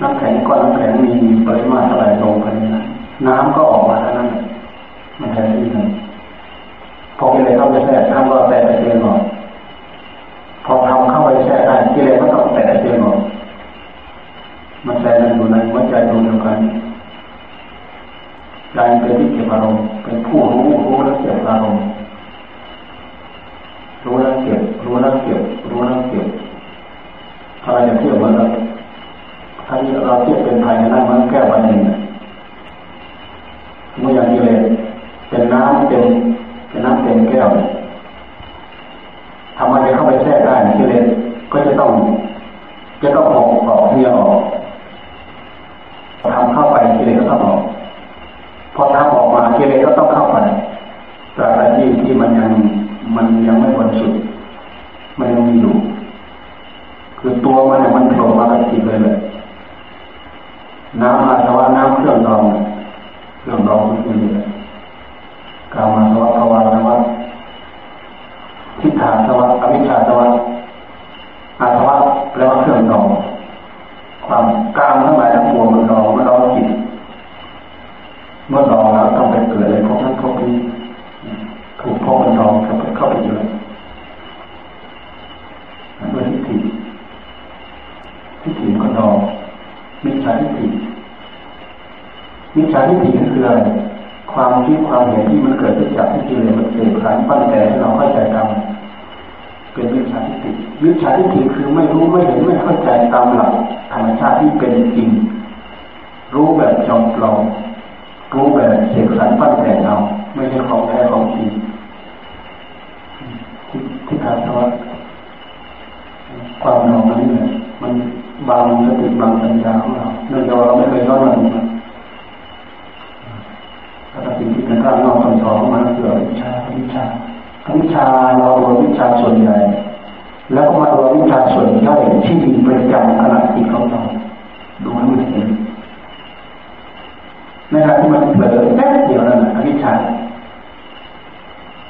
น้ำแข็งก้อนน้ำแข็งมีปริมาตรเท่าไหร่ลงไปนะน้ำก็ออกมาเท่านั้นมันแทนที่กันพอกิเลสเข้าไปแทรกทำก็แตะเตียนหมดพอทำเข้าไปแทรกได้กิเลสก็ต้องแตะเตียนหมดมันแทรกอยู่ในหัวใจดวงเดียวกันใจเป็นที่เก็บอารมณ์เป็นผู้รู้รู้แล้วเก็บอารมณ์รู้แล้วเก็บรู้แล้วเก็บรู้แล้วเก็บถ้าเราจะเทียบเหมือนกับถ้าเราเทียบเป็นภายในนั้นมันแก้วใบหนึ่งเมื่ออย่างกิเลสเป็นน้ำเต็มเป็นน้ำเต็มแก้วทำอะไรเข้าไปแทรกได้กิเลสก็จะต้อง จะต้องออกออกเที่ยวออกทำเข้าไปกิเลสก็ต้องออกพอทำออกมากิเลสก็ต้องเข้าไปแต่อะไรที่ที่มันยังมันยังไม่บริสุทธิ์มันยังมี อยู่ คือตัวมันเนี่ยมันโผล่มากับจิตเลยเลยน้ำอาสวะน้ำ เครื่องดองเครื่องดองมันคือเลยกามาสวะภาวาสวะทิฏฐานสวะอวิชชาสวะอาสวะแปลว่าเครื่องดองความกลางทั้งหลายทั้งปวงมันดองมันดองจิตเมื่อดองแล้วต้องไปเกิดในภพนั้นภพนี้ถูกภพมันดองเข้าไปเข้าไปอยู่เลยด้วยทิฏฐิทิฏฐิก็ดองมิจฉาทิฏฐิมิ จาทิฏฐิคืออะไรความคิดความเห็นที่มันเกิดขึ้นจากที่กิเลสมันเสกสรรปั้นแต่ให้เราเข้าใจตามเป็นมิจฉาทิฏฐิมิจฉาทิฏฐิคือไม่รู้ไม่เห็นไม่เข้าใจตามหลักธรรมชาติที่เป็นจริง รู้แบบจอมปลอมรู้แบบเสกสรรปั้นแต่เราไม่ใช่ของแท้ของจริงที่ถามว่าความหลงนั้นเนี่ยมันบางสติบางปัญญาของเราเนื่องจากเราไม่เคยย้อนมาดู เรางนอกสอนของมันเกิดวิชาวิชาวิชาเราโดนวิชาส่วนใหญ่แล้วก็มาโดนวิชาส่วนย่อยที่มีประจำขณะที่เขาเราดูให้มันเห็นในขณะที่มันเผลอแค่เดียวนั้นอวิชา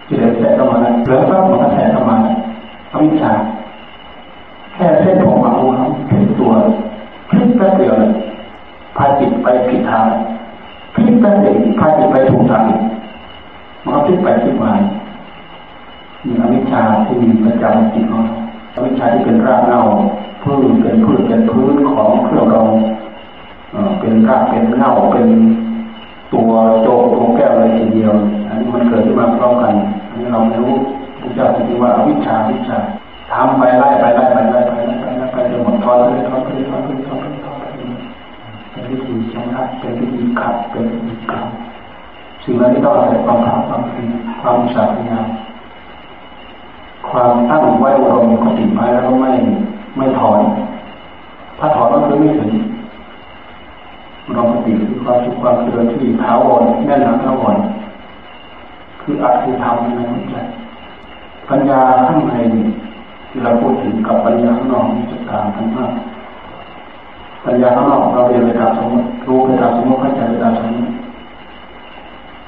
จิตแสเข้ามาเผลอปั๊บมันก็แสเข้ามาอวิชาแค่เส้นผมมาดูเขาถึงตัวพลิกแป๊บเดียวพาจิตไปผิดทางพลิกแป๊บเดียวพาจิตไปถูกทาง มันก็พลิกไปพลิกมามีอวิชชาที่มีประจำจิตของอวิชชาที่เป็นรากเงาพืชเป็นพืชเป็นพื้นของเครื่องรองเป็นรากเป็นเงาเป็นตัวโจกตัวแก้วอะไรทีเดียว อันนี้มันเกิดขึ้นมาพร้อมกันอันนี้เราไม่รู้พระเจ้าจริงว่าอวิชชาวิชาทำไปไล่ไปไล่ไปไล่ไปไล่ไปไล่ไปจนหมดทอนเลยทอนไปทอนไปทอนไปทอนไปเป็นวิธีชำระเป็นวิธีขับเป็นวิธีขับ สิ่งเหล่านี้ต้องอาศัยความภาคความเพียรความสาธยายความตั้งไว้อารมณ์กติไว้แล้วก็ไม่ไม่ถอนถ้าถอนก็คือไม่ถึงรมสติคือความสุขความเจริญที่ถาวรแน่นหนาถาวรคืออัตคือธรรมในหัวใจปัญญาข้างในที่เราพูดถึงกับปัญญาข้างนอกจะต่างกันมากปัญญาข้างนอกเราเรียนไปตามสมมติรู้ไปตามสมมติเข้าใจไปตามสมมติ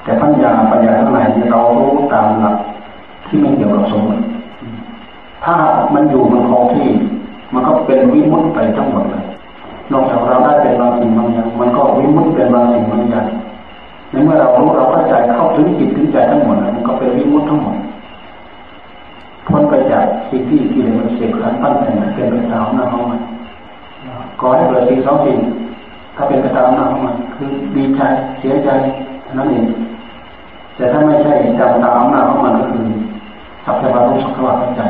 แต่ปัญญาปัญญาข้างในเรารู้ตามหลักที่ไม่เกี่ยวกับสมมติถ้ามันอยู่มันคงที่ มันก็เป็นวิมุตไปทั้งหมดเลยนอกจากเราได้เป็นบางสิ่งบางอย่างมันก็วิมุตเป็นบางสิ่งบางอย่างในเมื่อเรารู้เราเข้าใจเข้าถึงจิตถึงใจทั้งหมดมันก็เป็นวิมุตทั้งหมดพ้นไปจากสิ่งที่ที่มันเสกสรรปั้นแต่งเป็นไปตามหน้าของมันก่อให้เกิดสิ่งสองสิ่งถ้าเป็นไปตามหน้าของมันคือดีใจเสียใจนั่นเอง แต่ถ้าไม่ใช่จำตามหน้าของมันก็คือสัพพะรู้สัพพะเข้าใจ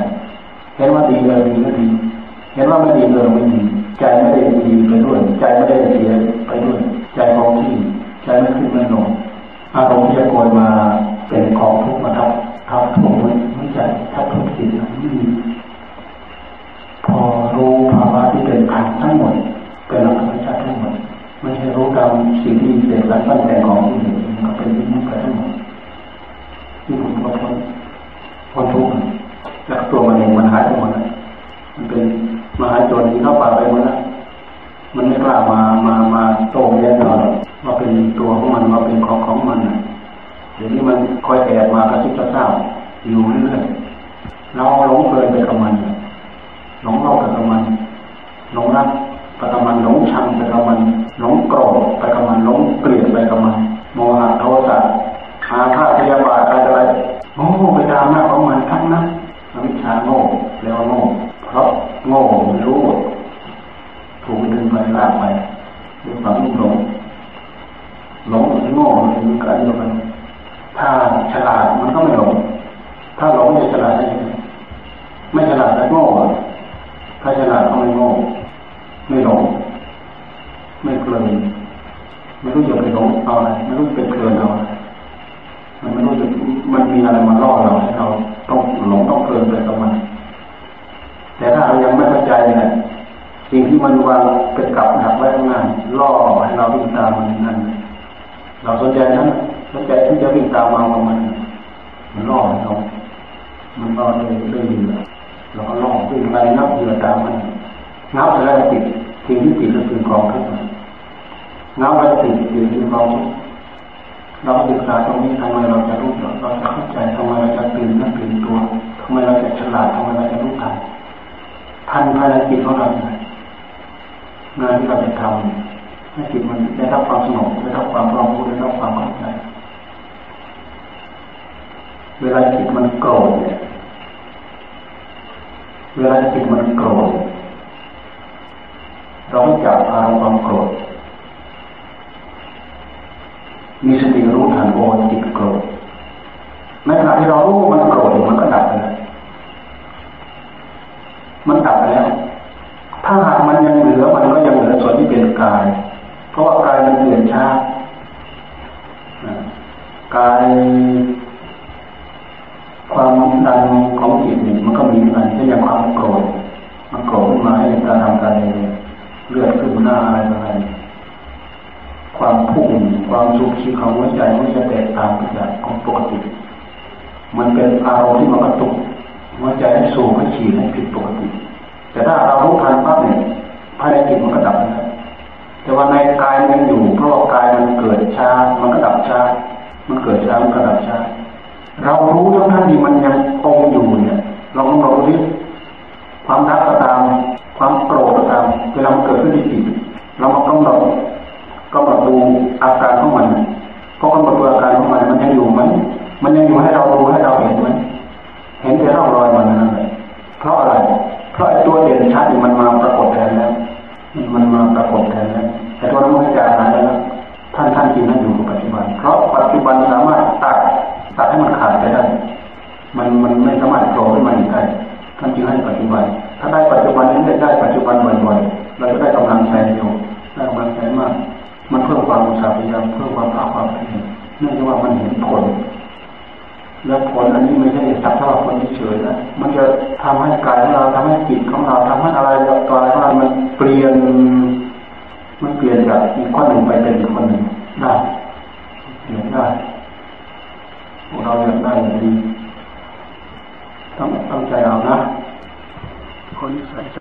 เห็นว่าดีเลยดีก็ดีเห็นว่าไม่ดีเลยไม่ดีใจไม่ได้ดีไปด้วย ใจไม่ได้เสียไปด้วย ใจของที่ใจไม่ขึ้นไม่ลงอารมณ์ที่จะโกยมาเป็นของทุกข์มาทับทับถุงไม่ใจทับทุกสิ่งไม่มีพอรู้ภาวะที่เป็นขันทั้งหมดเป็นหลักธรรมชาติทั้งหมดไม่ใช่รู้ตามสิ่งที่เสกสรรปั้นแต่ของที่เห็นก็เป็นมุตติทั้งหมด ที่ผมก็พ้นพ้นทุกข์แล้วตัวมันเองมันหายไปหมดมันเป็นมหาโจรที่เข้าป่าไปหมดแล้วมันไม่กล้ามามามาโต้แย้งเราว่าเป็นตัวของมันว่าเป็นของของมันเดี๋ยวนี้มันคอยแอบมากระซิบกระซาบอยู่เรื่อยๆเราหลงเพลินไปกับมันหลงโลกไปกับมันหลงรักไปกับมันหลงชังไปกับมันหลงโกรธไปกับมันหลงเกลียดไปกับมันโมหะโทสะ อาฆาตพยาบาทอะไรอะไรโอ้ไปตามหน้าของมันทั้งนั้นอวิชาโง่แล้วโง่ เพราะโง่ไม่รู้ถูกดึงไปลากไปด้วยความหลงหลงหรือโง่มันเป็นกันเดียวกันถ้าฉลาดมันก็ไม่หลง ถ้าหลงจะฉลาดได้ยังไงไม่ฉลาดแต่โง่ถ้าฉลาดก็ไม่โง่ไม่หลง ไม่เพลินไม่รู้จะไปหลงเอาอะไรไม่รู้ไปเพลินเอาอะไรมันไม่รู้จะ มันมีอะไรมาล่อเราให้เราต้องหลงต้องเพลินไปกับมันแต่ถ้าเรายังไม่เข้าใจเนี่ยสิ่งที่มันวางเป็นกับหักไว้ข้างหน้าล่อให้เราวิ่งตามมันนั่นเราสนใจนั้นสนใจที่จะวิ่งตามมาของมัน มันล่อเรามันล่อได้ได้ดีเราก็ล่องวิ่งไล่นับเหยื่อตามมันนับแล้วติดสิ่งที่ติดก็คือกองทุกข์นับแล้วติดติดคือกองทุกข์ เราศึกษาตรงนี้ทำไมเราจะรู้เราจะเข้าใจทำไมเราจะตื่นนั่งตื่นตัวทำไมเราจะฉลาดทำไมเราจะรู้ทันทันภายในจิตของเรางานที่เราจะทำให้จิตมันได้รับความสงบได้รับความรองรู้ได้รับความเข้าใจเวลาจิตมันโกรธเนี่ยเวลาจิตมันโกรธเราจับอารมณ์ความโกรธ มีสติรู้ทันโอนจิตโกรธในขณะที่เรารู้มันโกรธมันก็ดับไปแล้วมันดับไปแล้ว ถ้าหากมันยังเหลือมันก็ยังเหลือส่วนที่เป็นกาย เพราะว่ากายมันเปลี่ยนช้ากายความดันของจิตนี่มันก็มีเหมือนกันเช่นอย่างความโกรธมันโกรธขึ้นมาให้ตารทำการเลือดขึ้นหน้าอะไรอะไรความพุ่ง ความสุขชีของหัวใจมันจะแตกต่างจากของปกติ มันเป็นอารมณ์ที่มันกระตุกหัวใจให้สูงให้ฉีดให้ผิดปกติ แต่ถ้าเรารู้ทันปั๊บเนี่ยภายในจิตมันก็ดับนะดับแต่ว่าในกายมันอยู่เพราะกายมันเกิดช้ามันก็ดับช้ามันเกิดช้ามันก็ดับช้าเรารู้ทั้งท่านที่มันยังคงอยู่เนี่ยเราลองดูที่ความรักก็ตาม ความโกรธก็ตามเวลามันเกิดขึ้นที่จิตเรามากำหนด ก็มาดูอาการของมันเพราะกำหนดอาการของมันมันยังอยู่ไหมมันยังอยู่ให้เราดูให้เราเห็นไหมเห็นแต่ร่องรอยมันนั่นแหละเพราะอะไร เพราะไอ้ตัวเด่นชัดมันมาปรากฏแทนแล้ว มันมาปรากฏแทนแล้ว แต่ตัวนั้นไม่จางหายแล้วท่านท่านจริงนั้นอยู่กับปัจจุบัน เพราะปัจจุบันสามารถตัดตัดให้มันขาดไปได้ มันมันไม่สามารถโผล่ขึ้นมาอีกได้ท่านจึงให้ปัจจุบัน ถ้าได้ปัจจุบันนี้ได้ปัจจุบันบ่อยๆเราจะได้กำลังใจเร็วได้กำลังใจมาก มันเพื่อความอุตสาพยายามเพื่อความภาคความเพียรเนื่องจากว่ามันเห็นผล และผลอันนี้ไม่ใช่สักเท่าคนเฉยนะมันจะทำให้กายของเราทำให้จิตของเราทำให้อะไรต่ออะไรของเรามันเปลี่ยน มันเปลี่ยนจากอีกคนหนึ่งไปเป็นอีกคนหนึ่งได้เห็นได้พวกเราอยากได้อย่างนี้ต้องตั้งใจเอานะคนใส่ใจ